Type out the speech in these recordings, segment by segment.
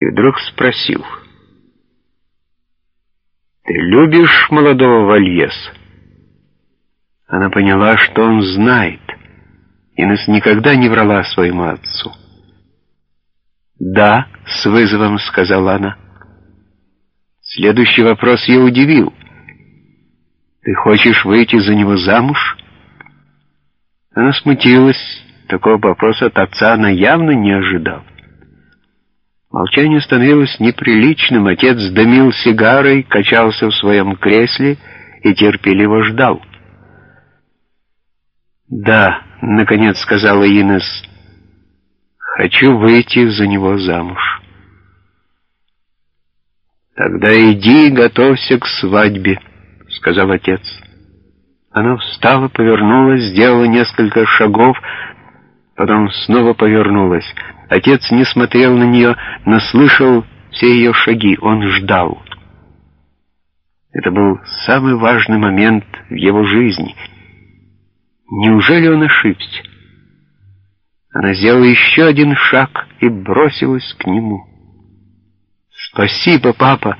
и вдруг спросил. «Ты любишь молодого Вальеса?» Она поняла, что он знает. Инесс никогда не врала своему отцу. «Да», — с вызовом сказала она. Следующий вопрос ее удивил. «Ты хочешь выйти за него замуж?» Она смутилась. Такого вопроса от отца она явно не ожидала. Молчание становилось неприличным. Отец дымил сигарой, качался в своем кресле и терпеливо ждал. «Да», — наконец сказала Инес, — «хочу выйти за него замуж». «Тогда иди и готовься к свадьбе», — сказал отец. Она встала, повернулась, сделала несколько шагов, потом снова повернулась. Отец не смотрел на нее, но слышал все ее шаги. Он ждал. Это был самый важный момент в его жизни — Неужели он ошибся? Она сделала еще один шаг и бросилась к нему. «Спасибо, папа!»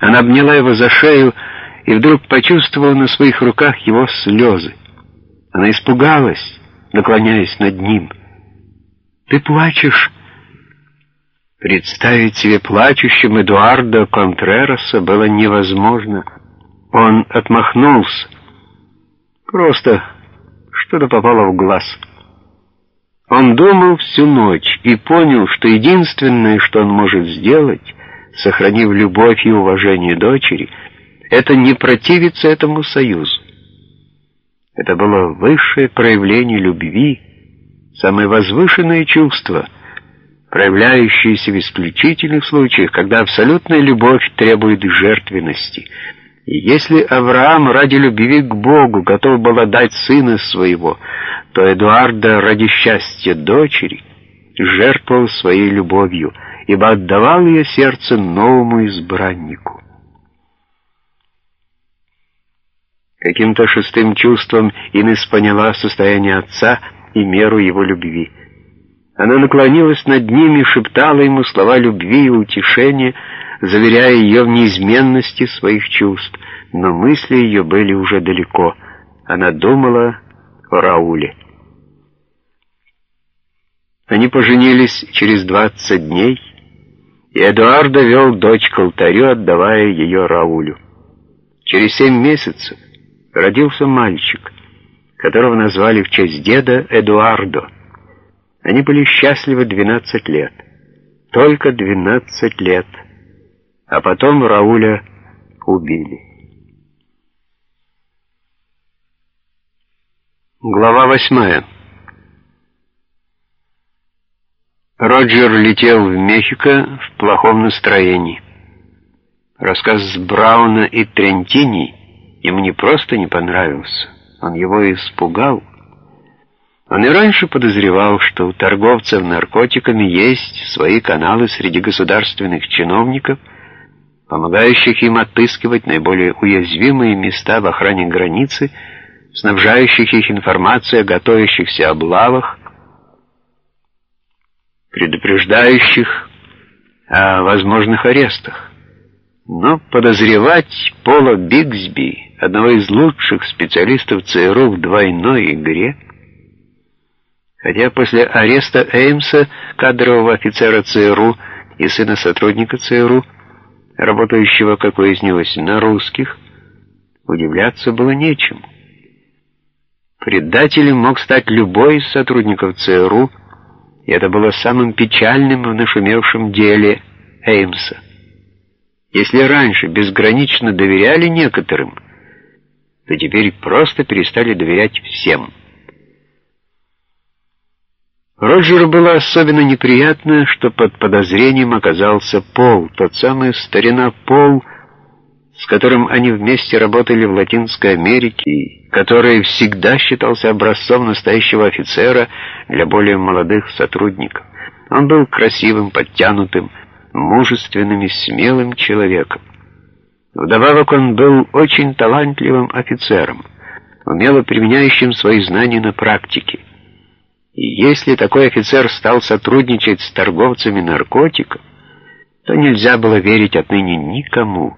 Она обняла его за шею и вдруг почувствовала на своих руках его слезы. Она испугалась, наклоняясь над ним. «Ты плачешь?» Представить себе плачущим Эдуарда Контрероса было невозможно. Он отмахнулся. «Просто что-то попало в глаз. Он думал всю ночь и понял, что единственное, что он может сделать, сохранив любовь и уважение дочери, это не противиться этому союзу. Это было высшее проявление любви, самое возвышенное чувство, проявляющееся в исключительных случаях, когда абсолютная любовь требует жертвенности — и если Авраам ради любви к Богу готов был отдать сына своего, то Эдуарда ради счастья дочери жертвовал своей любовью, ибо отдавал ее сердце новому избраннику. Каким-то шестым чувством Инесс поняла состояние отца и меру его любви. Она наклонилась над ним и шептала ему слова любви и утешения, заверяя ее в неизменности своих чувств, но мысли ее были уже далеко. Она думала о Рауле. Они поженились через двадцать дней, и Эдуардо вел дочь к алтарю, отдавая ее Раулю. Через семь месяцев родился мальчик, которого назвали в честь деда Эдуардо. Они были счастливы двенадцать лет. Только двенадцать лет — а потом Рауля убили. Глава восьмая. Роджер летел в Мехико в плохом настроении. Рассказ Брауна и Трентини ему не просто не понравился, он его испугал. Он и раньше подозревал, что у торговцев наркотиками есть свои каналы среди государственных чиновников — помогающих им отыскивать наиболее уязвимые места в охране границы, снабжающих их информацией о готовящихся облавах, предупреждающих о возможных арестах. Но подозревать Пола Бигсби, одного из лучших специалистов ЦРУ в двойной игре, хотя после ареста Эймса, кадрового офицера ЦРУ и сына сотрудника ЦРУ, работающего, как выяснилось, на русских, удивляться было нечему. Предателем мог стать любой из сотрудников ЦРУ, и это было самым печальным в нашумевшем деле Эймса. Если раньше безгранично доверяли некоторым, то теперь просто перестали доверять всем. Роджеру было особенно неприятно, что под подозрением оказался Пол, тот самый старина Пол, с которым они вместе работали в Латинской Америке, который всегда считался образцом настоящего офицера для более молодых сотрудников. Он был красивым, подтянутым, мужественным и смелым человеком. Вдобавок он был очень талантливым офицером, умело применяющим свои знания на практике. И если такой офицер стал сотрудничать с торговцами наркотиков, то нельзя было верить отныне никому.